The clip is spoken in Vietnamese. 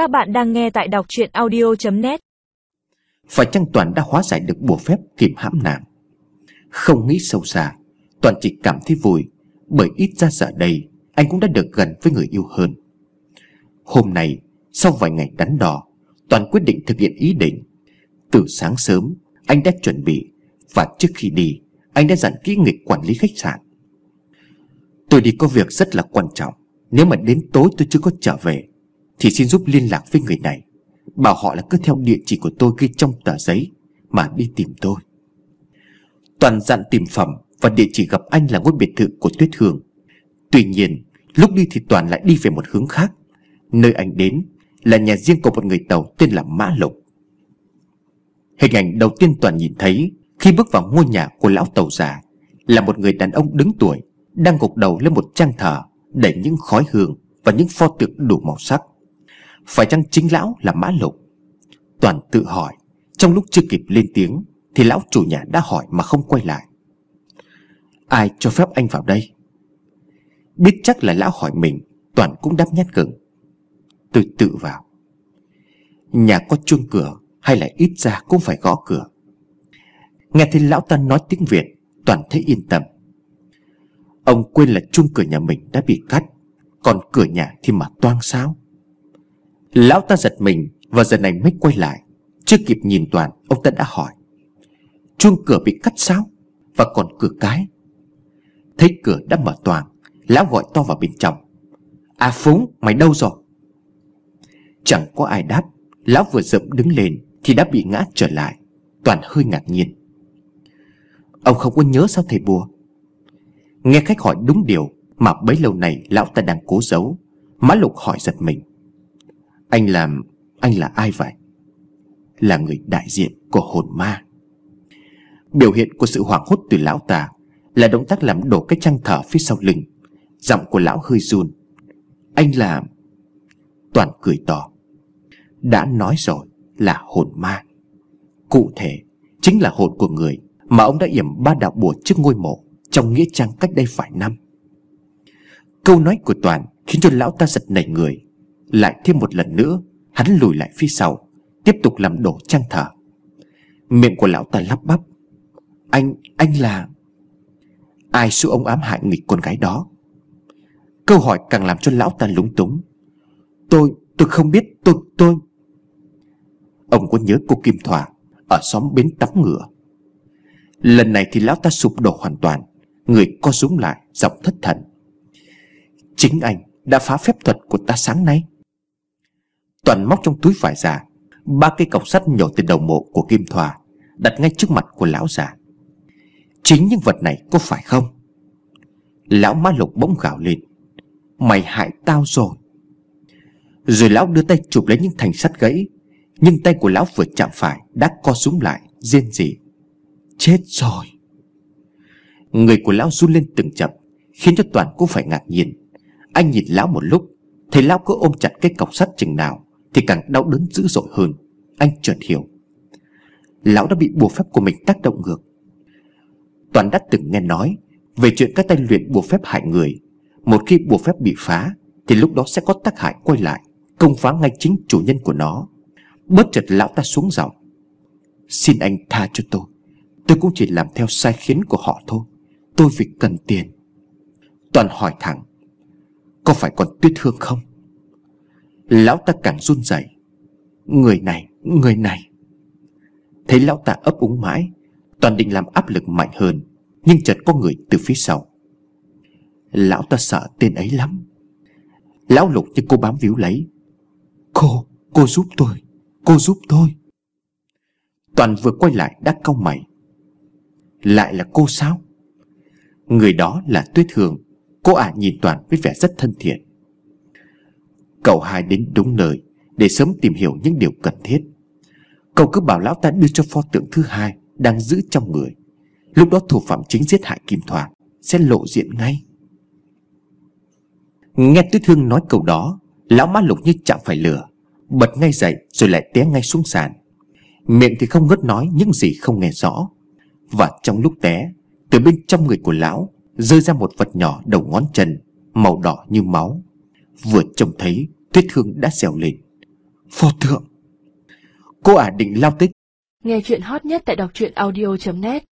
Các bạn đang nghe tại đọc chuyện audio.net Phải chăng Toàn đã hóa giải được bùa phép kìm hãm nàng? Không nghĩ sâu xa, Toàn chỉ cảm thấy vui, Bởi ít ra giờ đây, Anh cũng đã được gần với người yêu hơn. Hôm nay, Sau vài ngày đắn đo, Toàn quyết định thực hiện ý định. Từ sáng sớm, Anh đã chuẩn bị, Và trước khi đi, Anh đã dặn kỹ nghịch quản lý khách sạn. Tôi đi có việc rất là quan trọng, Nếu mà đến tối tôi chưa có trở về thì xin giúp liên lạc với người này. Bảo họ là cứ theo địa chỉ của tôi ghi trong tờ giấy, Mà đi tìm tôi. Toàn dặn tìm phẩm Và địa chỉ gặp anh là ngôi biệt thự của Tuyết Hương Tuy nhiên, Lúc đi thì Toàn lại đi về một hướng khác. Nơi anh đến là nhà riêng của một người tàu tên là Mã Lục Hình ảnh đầu tiên Toàn nhìn thấy Khi bước vào ngôi nhà của lão tàu già Là một người đàn ông đứng tuổi, Đang gục đầu lên một trang thờ Đầy những khói hương Và những pho tượng đủ màu sắc. Phải chăng chính lão là Mã Lục Toàn tự hỏi. Trong lúc chưa kịp lên tiếng, Thì lão chủ nhà đã hỏi mà không quay lại. Ai cho phép anh vào đây? Biết chắc là lão hỏi mình, Toàn cũng đáp nhát gừng Tôi tự vào. Nhà có chuông cửa Hay là ít ra cũng phải gõ cửa. Nghe thấy lão ta nói tiếng Việt, Toàn thấy yên tâm. Ông quên là chuông cửa nhà mình đã bị cắt, Còn cửa nhà thì mà toang sao? Lão ta giật mình Và giờ này mới quay lại. Chưa kịp nhìn Toàn, Ông ta đã hỏi. Chuông cửa bị cắt sao? Và còn cửa cái. Thấy cửa đã mở toàn, Lão gọi to vào bên trong. À Phúng mày đâu rồi? Chẳng có ai đáp. Lão vừa dậm đứng lên Thì đã bị ngã trở lại. Toàn hơi ngạc nhiên. Ông không có nhớ sao thầy bùa? Nghe khách hỏi đúng điều Mà bấy lâu này lão ta đang cố giấu. Má lục hỏi giật mình. Anh làm, Anh là ai vậy? Là người đại diện của hồn ma. Biểu hiện của sự hoảng hốt từ lão ta Là động tác làm đổ cái trăng thở phía sau lưng. Giọng của lão hơi run. Anh là, Toàn cười to. Đã nói rồi là hồn ma. Cụ thể, Chính là hồn của người Mà ông đã yểm ba đạo bùa trước ngôi mộ Trong nghĩa trang cách đây phải năm. Câu nói của Toàn Khiến cho lão ta giật nảy người. Lại thêm một lần nữa Hắn lùi lại phía sau Tiếp tục làm đổ trang thở. Miệng của lão ta lắp bắp. Anh, anh là Ai xú ông ám hại nghịch con gái đó? Câu hỏi càng làm cho lão ta lúng túng. Tôi, tôi không biết, tôi, tôi. Ông có nhớ cô Kim Thỏa Ở xóm bến tắm ngựa? Lần này thì lão ta sụp đổ hoàn toàn Người co rúm lại Giọng thất thần. Chính anh đã phá phép thuật của ta sáng nay. Toàn móc trong túi vải già. Ba cây cọc sắt nhổ từ đầu mộ của Kim Thòa Đặt ngay trước mặt của lão già. Chính những vật này có phải không? Lão ma lục bỗng gào lên. Mày hại tao rồi. Rồi lão đưa tay chụp lấy những thành sắt gãy, Nhưng tay của lão vừa chạm phải Đã co súng lại Riêng gì Chết rồi. Người của lão run lên từng chậm Khiến cho Toàn cũng phải ngạc nhiên. Anh nhìn lão một lúc, Thấy lão cứ ôm chặt cái cọc sắt chừng nào thì càng đau đớn dữ dội hơn. Anh chợt hiểu. Lão đã bị bùa phép của mình tác động ngược. Toàn đã từng nghe nói Về chuyện các tay luyện bùa phép hại người. Một khi bùa phép bị phá, Thì lúc đó sẽ có tác hại quay lại, Công phá ngay chính chủ nhân của nó. Bất chợt lão ta xuống giọng. Xin anh tha cho tôi. Tôi cũng chỉ làm theo sai khiến của họ thôi. Tôi vì cần tiền. Toàn hỏi thẳng. Có phải còn tuyết hương không? Lão ta càng run rẩy. Người này, người này. Thấy lão ta ấp úng mãi Toàn định làm áp lực mạnh hơn Nhưng chợt có người từ phía sau. Lão ta sợ tên ấy lắm. Lão lục như cô bám víu lấy. Cô, cô giúp tôi Cô giúp tôi. Toàn vừa quay lại đã cau mày. Lại là cô sao? Người đó là Tuyết Hương Cô ả nhìn Toàn với vẻ rất thân thiện. Cậu hai đến đúng nơi, Để sớm tìm hiểu những điều cần thiết. Cậu cứ bảo lão ta đưa cho pho tượng thứ hai Đang giữ trong người. Lúc đó thủ phạm chính giết hại Kim Thoa, Sẽ lộ diện ngay. Nghe Tuyết Hương nói câu đó, Lão má lục như chẳng phải lửa, Bật ngay dậy rồi lại té ngay xuống sàn. Miệng thì không ngớt nói những gì không nghe rõ. Và trong lúc té, Từ bên trong người của lão, Rơi ra một vật nhỏ đầu ngón chân, Màu đỏ như máu. Vừa trông thấy Tuyết Hương đã xèo lên. Pho tượng Cô ả định lao tích Nghe chuyện hot nhất tại đọc truyện audio.net